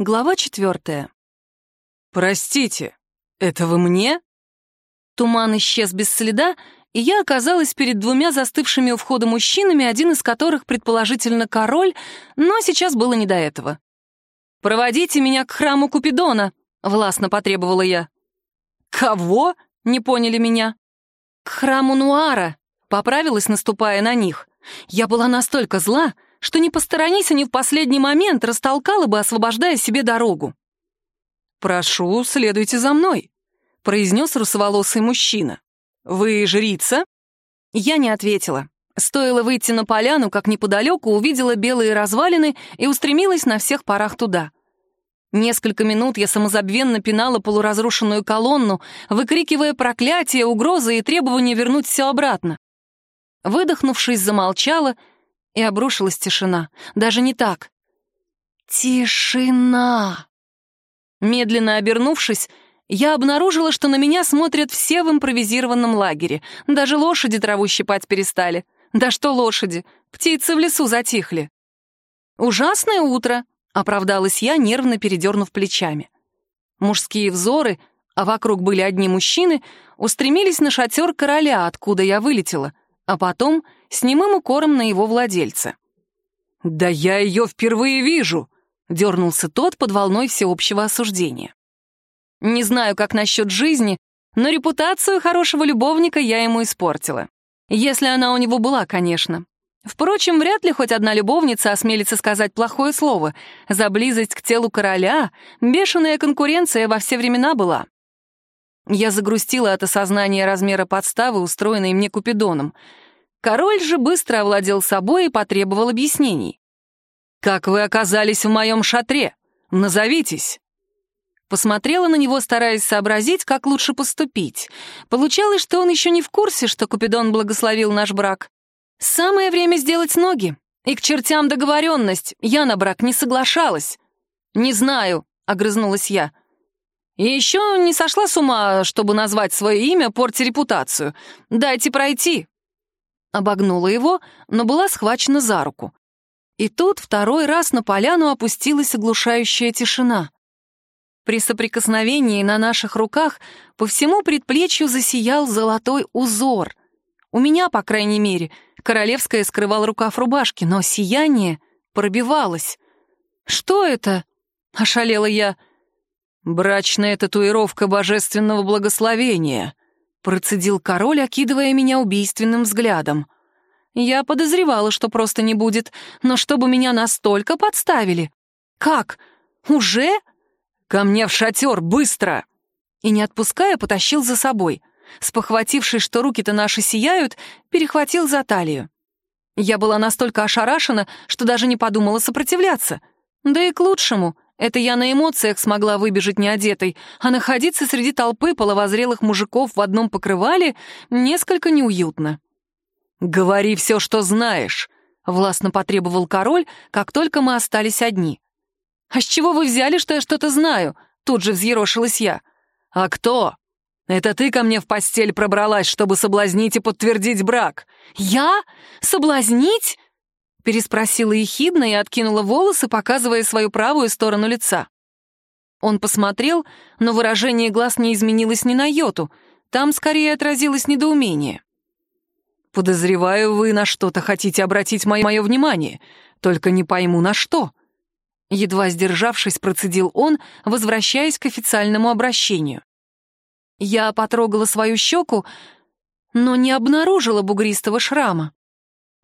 Глава четвертая. «Простите, это вы мне?» Туман исчез без следа, и я оказалась перед двумя застывшими у входа мужчинами, один из которых, предположительно, король, но сейчас было не до этого. «Проводите меня к храму Купидона», — властно потребовала я. «Кого?» — не поняли меня. «К храму Нуара», — поправилась, наступая на них. Я была настолько зла, что не посторонись они в последний момент, растолкала бы, освобождая себе дорогу. «Прошу, следуйте за мной», — произнес русоволосый мужчина. «Вы жрица?» Я не ответила. Стоило выйти на поляну, как неподалеку увидела белые развалины и устремилась на всех парах туда. Несколько минут я самозабвенно пинала полуразрушенную колонну, выкрикивая проклятия, угрозы и требования вернуть все обратно. Выдохнувшись, замолчала — и обрушилась тишина. Даже не так. Тишина! Медленно обернувшись, я обнаружила, что на меня смотрят все в импровизированном лагере. Даже лошади траву щипать перестали. Да что лошади, птицы в лесу затихли. «Ужасное утро», — оправдалась я, нервно передернув плечами. Мужские взоры, а вокруг были одни мужчины, устремились на шатер короля, откуда я вылетела, а потом — с немым укором на его владельца. «Да я ее впервые вижу!» — дернулся тот под волной всеобщего осуждения. «Не знаю, как насчет жизни, но репутацию хорошего любовника я ему испортила. Если она у него была, конечно. Впрочем, вряд ли хоть одна любовница осмелится сказать плохое слово. За близость к телу короля бешеная конкуренция во все времена была. Я загрустила от осознания размера подставы, устроенной мне Купидоном — Король же быстро овладел собой и потребовал объяснений. «Как вы оказались в моем шатре? Назовитесь!» Посмотрела на него, стараясь сообразить, как лучше поступить. Получалось, что он еще не в курсе, что Купидон благословил наш брак. Самое время сделать ноги. И к чертям договоренность. Я на брак не соглашалась. «Не знаю», — огрызнулась я. «И еще не сошла с ума, чтобы назвать свое имя, порти репутацию. Дайте пройти, обогнула его, но была схвачена за руку. И тут второй раз на поляну опустилась оглушающая тишина. При соприкосновении на наших руках по всему предплечью засиял золотой узор. У меня, по крайней мере, королевская скрывал рукав рубашки, но сияние пробивалось. «Что это?» — ошалела я. «Брачная татуировка божественного благословения», Процедил король, окидывая меня убийственным взглядом. Я подозревала, что просто не будет, но чтобы меня настолько подставили. Как? Уже? Ко мне в шатер, быстро! И не отпуская, потащил за собой. Спохватившись, что руки-то наши сияют, перехватил за талию. Я была настолько ошарашена, что даже не подумала сопротивляться. Да и к лучшему — это я на эмоциях смогла выбежать неодетой, а находиться среди толпы половозрелых мужиков в одном покрывале несколько неуютно. «Говори все, что знаешь», — властно потребовал король, как только мы остались одни. «А с чего вы взяли, что я что-то знаю?» — тут же взъерошилась я. «А кто? Это ты ко мне в постель пробралась, чтобы соблазнить и подтвердить брак?» «Я? Соблазнить?» Переспросила ехидно и откинула волосы, показывая свою правую сторону лица. Он посмотрел, но выражение глаз не изменилось ни на йоту. Там скорее отразилось недоумение. «Подозреваю, вы на что-то хотите обратить мое, мое внимание, только не пойму, на что». Едва сдержавшись, процедил он, возвращаясь к официальному обращению. Я потрогала свою щеку, но не обнаружила бугристого шрама.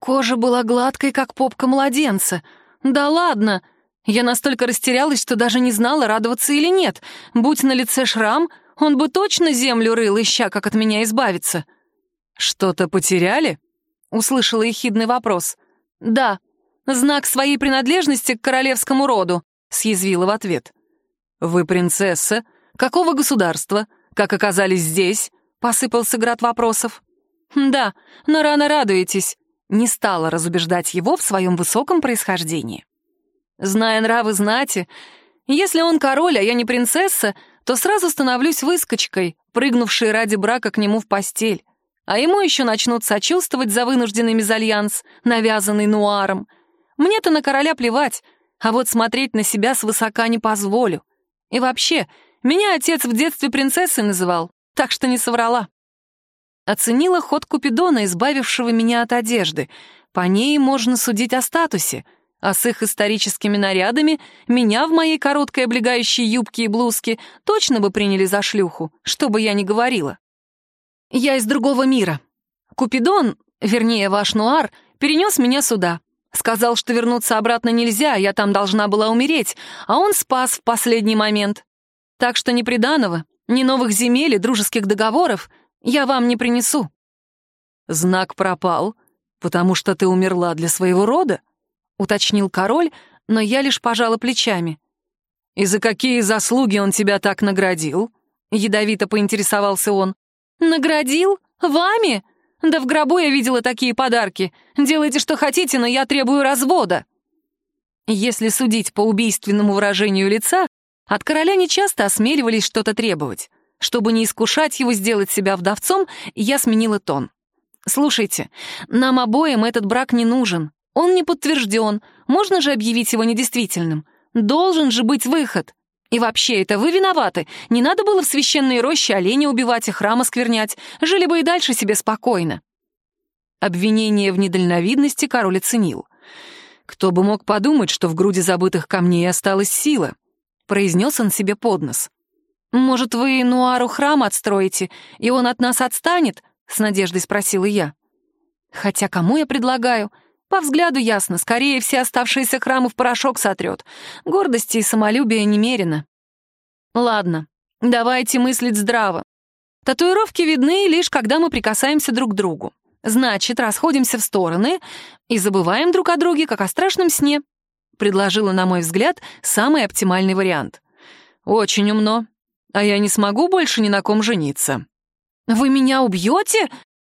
Кожа была гладкой, как попка младенца. Да ладно! Я настолько растерялась, что даже не знала, радоваться или нет. Будь на лице шрам, он бы точно землю рыл, ища, как от меня избавиться. «Что-то потеряли?» — услышала ехидный вопрос. «Да, знак своей принадлежности к королевскому роду», — съязвила в ответ. «Вы принцесса? Какого государства? Как оказались здесь?» — посыпался град вопросов. «Да, но рано радуетесь не стала разубеждать его в своем высоком происхождении. Зная нравы знати, если он король, а я не принцесса, то сразу становлюсь выскочкой, прыгнувшей ради брака к нему в постель. А ему еще начнут сочувствовать за вынужденный мезальянс, навязанный нуаром. Мне-то на короля плевать, А вот смотреть на себя свысока не позволю. И вообще, меня отец в детстве принцессой называл, так что не соврала. Оценила ход Купидона, избавившего меня от одежды. По ней можно судить о статусе, а с их историческими нарядами меня в моей короткой облегающей юбке и блузке точно бы приняли за шлюху, что бы я ни говорила. Я из другого мира. Купидон, вернее, ваш Нуар, перенес меня сюда. Сказал, что вернуться обратно нельзя, я там должна была умереть, а он спас в последний момент. Так что ни приданого, ни новых земель и дружеских договоров я вам не принесу». «Знак пропал, потому что ты умерла для своего рода?» — уточнил король, но я лишь пожала плечами. «И за какие заслуги он тебя так наградил?» — ядовито поинтересовался он. «Наградил? Вами? Да в гробу я видела такие подарки. Делайте, что хотите, но я требую развода». Если судить по убийственному выражению лица, от короля нечасто осмеливались что-то требовать. Чтобы не искушать его сделать себя вдовцом, я сменила тон. «Слушайте, нам обоим этот брак не нужен. Он не подтвержден. Можно же объявить его недействительным? Должен же быть выход. И вообще, это вы виноваты. Не надо было в священные рощи оленя убивать и храм осквернять. Жили бы и дальше себе спокойно». Обвинение в недальновидности король оценил. «Кто бы мог подумать, что в груди забытых камней осталась сила?» — произнес он себе под нос. «Может, вы Нуару храм отстроите, и он от нас отстанет?» — с надеждой спросила я. «Хотя кому я предлагаю? По взгляду ясно, скорее все оставшиеся храмы в порошок сотрет. Гордости и самолюбия немерено». «Ладно, давайте мыслить здраво. Татуировки видны лишь, когда мы прикасаемся друг к другу. Значит, расходимся в стороны и забываем друг о друге, как о страшном сне», — предложила, на мой взгляд, самый оптимальный вариант. «Очень умно», а я не смогу больше ни на ком жениться». «Вы меня убьете?»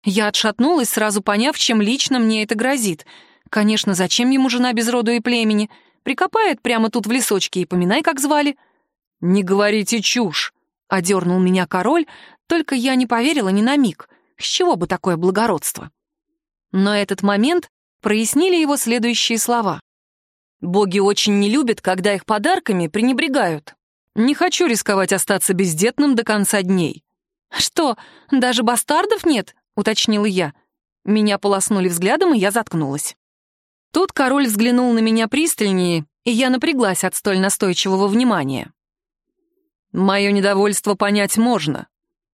Я отшатнулась, сразу поняв, чем лично мне это грозит. Конечно, зачем ему жена без роду и племени? Прикопает прямо тут в лесочке и поминай, как звали. «Не говорите чушь!» — одернул меня король, только я не поверила ни на миг. С чего бы такое благородство? Но этот момент прояснили его следующие слова. «Боги очень не любят, когда их подарками пренебрегают. Не хочу рисковать остаться бездетным до конца дней». «Что, даже бастардов нет?» — уточнила я. Меня полоснули взглядом, и я заткнулась. Тут король взглянул на меня пристальнее, и я напряглась от столь настойчивого внимания. «Мое недовольство понять можно.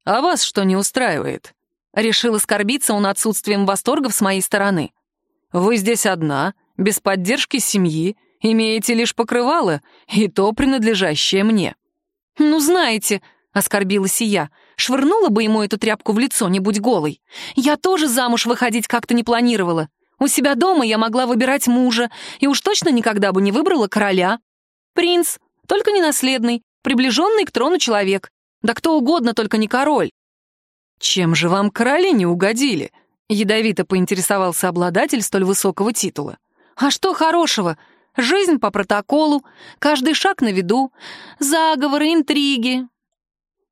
А вас что не устраивает?» Решил оскорбиться он отсутствием восторгов с моей стороны. «Вы здесь одна, без поддержки семьи, имеете лишь покрывало, и то принадлежащее мне». «Ну, знаете», — оскорбилась и я, швырнула бы ему эту тряпку в лицо, не будь голой. «Я тоже замуж выходить как-то не планировала. У себя дома я могла выбирать мужа, и уж точно никогда бы не выбрала короля. Принц, только не наследный, приближенный к трону человек. Да кто угодно, только не король». «Чем же вам короли не угодили?» — ядовито поинтересовался обладатель столь высокого титула. «А что хорошего? Жизнь по протоколу, каждый шаг на виду, заговоры, интриги.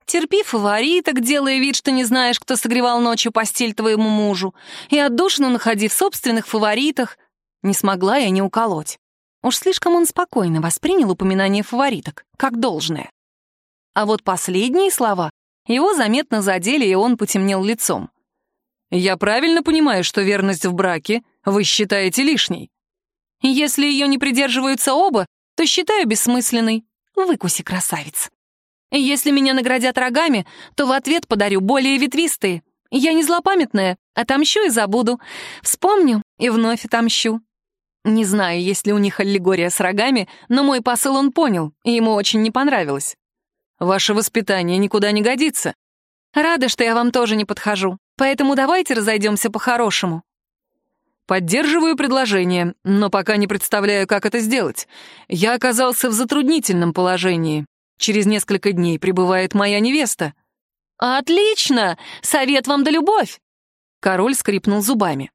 Терпи фавориток, делая вид, что не знаешь, кто согревал ночью постель твоему мужу, и отдушину находи в собственных фаворитах. Не смогла я не уколоть. Уж слишком он спокойно воспринял упоминание фавориток, как должное. А вот последние слова его заметно задели, и он потемнел лицом. «Я правильно понимаю, что верность в браке вы считаете лишней?» Если ее не придерживаются оба, то считаю бессмысленной. Выкуси, красавец. Если меня наградят рогами, то в ответ подарю более ветвистые. Я не злопамятная, отомщу и забуду. Вспомню и вновь отомщу. Не знаю, есть ли у них аллегория с рогами, но мой посыл он понял, и ему очень не понравилось. Ваше воспитание никуда не годится. Рада, что я вам тоже не подхожу, поэтому давайте разойдемся по-хорошему. Поддерживаю предложение, но пока не представляю, как это сделать. Я оказался в затруднительном положении. Через несколько дней прибывает моя невеста. Отлично! Совет вам да любовь! Король скрипнул зубами.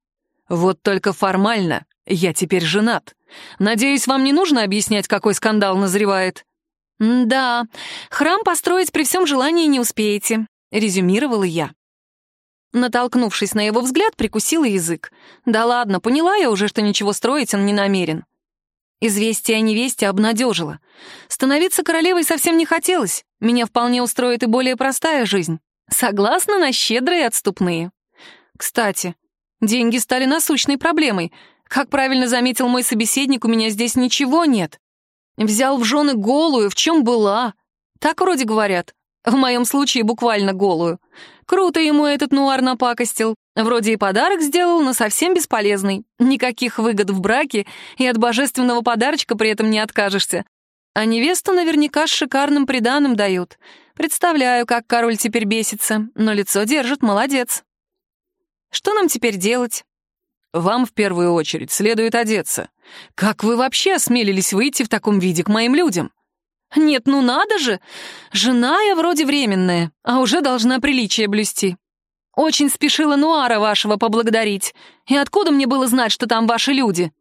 Вот только формально я теперь женат. Надеюсь, вам не нужно объяснять, какой скандал назревает. «Да, храм построить при всем желании не успеете», — резюмировала я. Натолкнувшись на его взгляд, прикусила язык. Да ладно, поняла я уже, что ничего строить он не намерен. Известие о невесте обнадежило. Становиться королевой совсем не хотелось. Меня вполне устроит и более простая жизнь. Согласна на щедрые отступные. Кстати, деньги стали насущной проблемой. Как правильно заметил мой собеседник, у меня здесь ничего нет. Взял в жены голую, в чем была. Так вроде говорят. В моем случае буквально голую. Круто ему этот нуар напакостил. Вроде и подарок сделал, но совсем бесполезный. Никаких выгод в браке, и от божественного подарочка при этом не откажешься. А невесту наверняка с шикарным приданым дают. Представляю, как король теперь бесится, но лицо держит, молодец. Что нам теперь делать? Вам в первую очередь следует одеться. Как вы вообще осмелились выйти в таком виде к моим людям? Нет, ну надо же! Жена я вроде временная, а уже должна приличие блюсти. Очень спешила Нуара вашего поблагодарить. И откуда мне было знать, что там ваши люди?»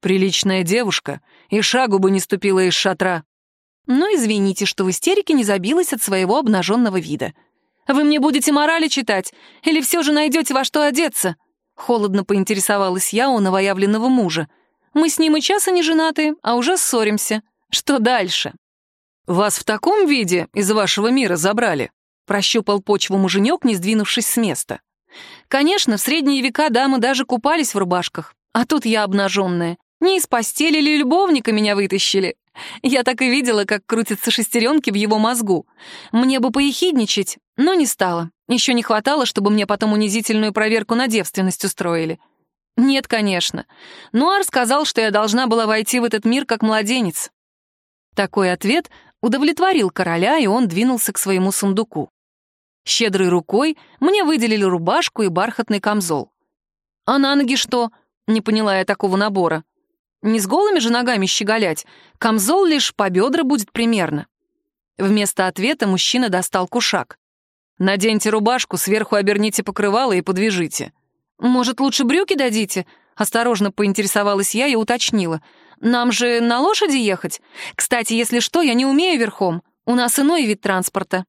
Приличная девушка и шагу бы не ступила из шатра. «Ну, извините, что в истерике не забилась от своего обнаженного вида. Вы мне будете морали читать или все же найдете во что одеться?» Холодно поинтересовалась я у новоявленного мужа. «Мы с ним и часа не женаты, а уже ссоримся. Что дальше?» «Вас в таком виде из вашего мира забрали?» Прощупал почву муженек, не сдвинувшись с места. Конечно, в средние века дамы даже купались в рубашках, а тут я обнаженная. Не из постели или любовника меня вытащили. Я так и видела, как крутятся шестеренки в его мозгу. Мне бы поехидничать, но не стало. Еще не хватало, чтобы мне потом унизительную проверку на девственность устроили. Нет, конечно. Нуар сказал, что я должна была войти в этот мир как младенец. Такой ответ удовлетворил короля, и он двинулся к своему сундуку. Щедрой рукой мне выделили рубашку и бархатный камзол. «А на ноги что?» — не поняла я такого набора. «Не с голыми же ногами щеголять. Камзол лишь по бедра будет примерно». Вместо ответа мужчина достал кушак. «Наденьте рубашку, сверху оберните покрывало и подвяжите». «Может, лучше брюки дадите?» — осторожно поинтересовалась я и уточнила. «Нам же на лошади ехать? Кстати, если что, я не умею верхом. У нас иной вид транспорта».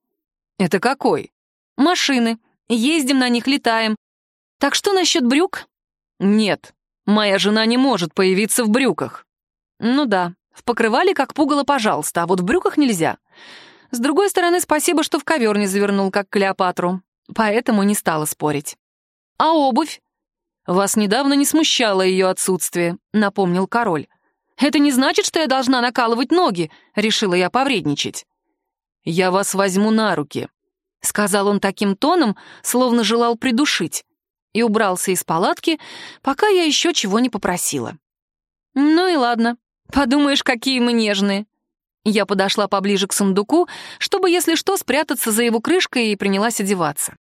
«Это какой?» Машины. Ездим на них, летаем. Так что насчет брюк? Нет, моя жена не может появиться в брюках. Ну да, в покрывале как пугало, пожалуйста, а вот в брюках нельзя. С другой стороны, спасибо, что в ковер не завернул, как Клеопатру. Поэтому не стала спорить. А обувь? Вас недавно не смущало ее отсутствие, напомнил король. Это не значит, что я должна накалывать ноги, решила я повредничать. Я вас возьму на руки, — сказал он таким тоном, словно желал придушить, и убрался из палатки, пока я еще чего не попросила. «Ну и ладно, подумаешь, какие мы нежные». Я подошла поближе к сундуку, чтобы, если что, спрятаться за его крышкой и принялась одеваться.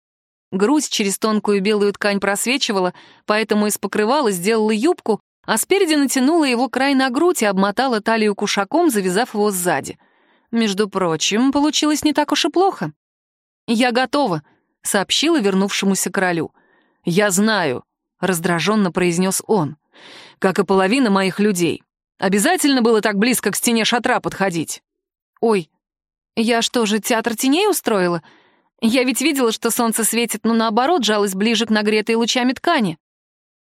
Грудь через тонкую белую ткань просвечивала, поэтому из покрывала сделала юбку, а спереди натянула его край на грудь и обмотала талию кушаком, завязав его сзади. Между прочим, получилось не так уж и плохо. «Я готова», — сообщила вернувшемуся королю. «Я знаю», — раздраженно произнес он, «как и половина моих людей. Обязательно было так близко к стене шатра подходить». «Ой, я что же, театр теней устроила? Я ведь видела, что солнце светит, но наоборот жалась ближе к нагретой лучами ткани».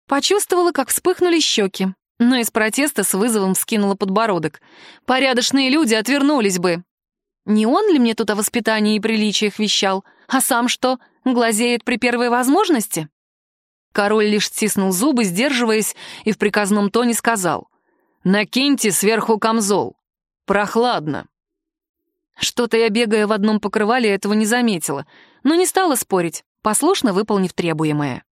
Почувствовала, как вспыхнули щеки, но из протеста с вызовом вскинула подбородок. «Порядочные люди отвернулись бы». Не он ли мне тут о воспитании и приличиях вещал? А сам что, глазеет при первой возможности? Король лишь стиснул зубы, сдерживаясь, и в приказном тоне сказал. «Накиньте сверху камзол. Прохладно». Что-то я, бегая в одном покрывале, этого не заметила, но не стала спорить, послушно выполнив требуемое.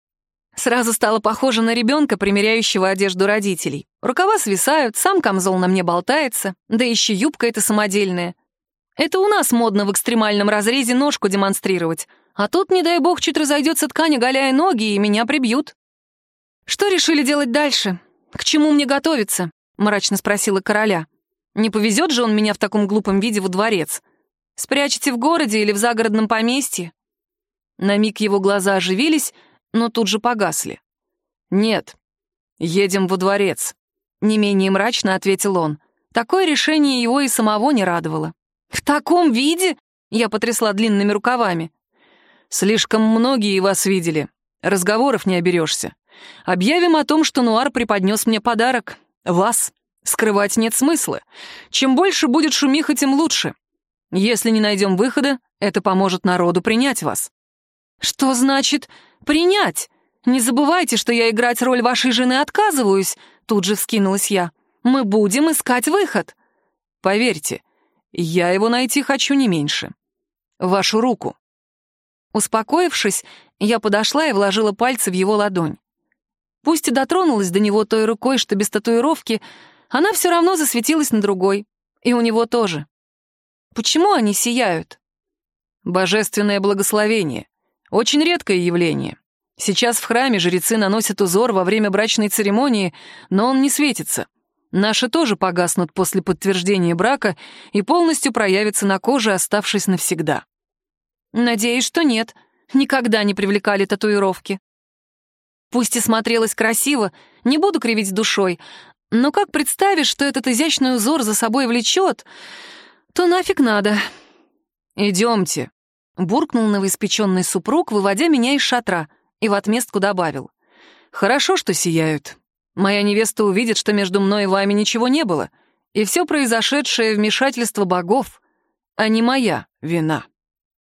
Сразу стало похоже на ребенка, примеряющего одежду родителей. Рукава свисают, сам камзол на мне болтается, да еще юбка эта самодельная. Это у нас модно в экстремальном разрезе ножку демонстрировать. А тут, не дай бог, чуть разойдется ткань, оголяя ноги, и меня прибьют. Что решили делать дальше? К чему мне готовиться? Мрачно спросила короля. Не повезет же он меня в таком глупом виде во дворец. Спрячете в городе или в загородном поместье? На миг его глаза оживились, но тут же погасли. «Нет, едем во дворец», — не менее мрачно ответил он. Такое решение его и самого не радовало. «В таком виде?» — я потрясла длинными рукавами. «Слишком многие вас видели. Разговоров не оберешься. Объявим о том, что Нуар преподнес мне подарок. Вас. Скрывать нет смысла. Чем больше будет шумиха, тем лучше. Если не найдем выхода, это поможет народу принять вас». «Что значит «принять»? Не забывайте, что я играть роль вашей жены отказываюсь», — тут же вскинулась я. «Мы будем искать выход». «Поверьте, я его найти хочу не меньше. Вашу руку». Успокоившись, я подошла и вложила пальцы в его ладонь. Пусть и дотронулась до него той рукой, что без татуировки, она все равно засветилась на другой. И у него тоже. Почему они сияют? Божественное благословение. Очень редкое явление. Сейчас в храме жрецы наносят узор во время брачной церемонии, но он не светится. Наши тоже погаснут после подтверждения брака и полностью проявятся на коже, оставшись навсегда. Надеюсь, что нет. Никогда не привлекали татуировки. Пусть и смотрелась красиво, не буду кривить душой, но как представишь, что этот изящный узор за собой влечет, то нафиг надо. Идемте, буркнул новоиспеченный супруг, выводя меня из шатра, и в отместку добавил. Хорошо, что сияют. Моя невеста увидит, что между мной и вами ничего не было, и все произошедшее вмешательство богов, а не моя вина.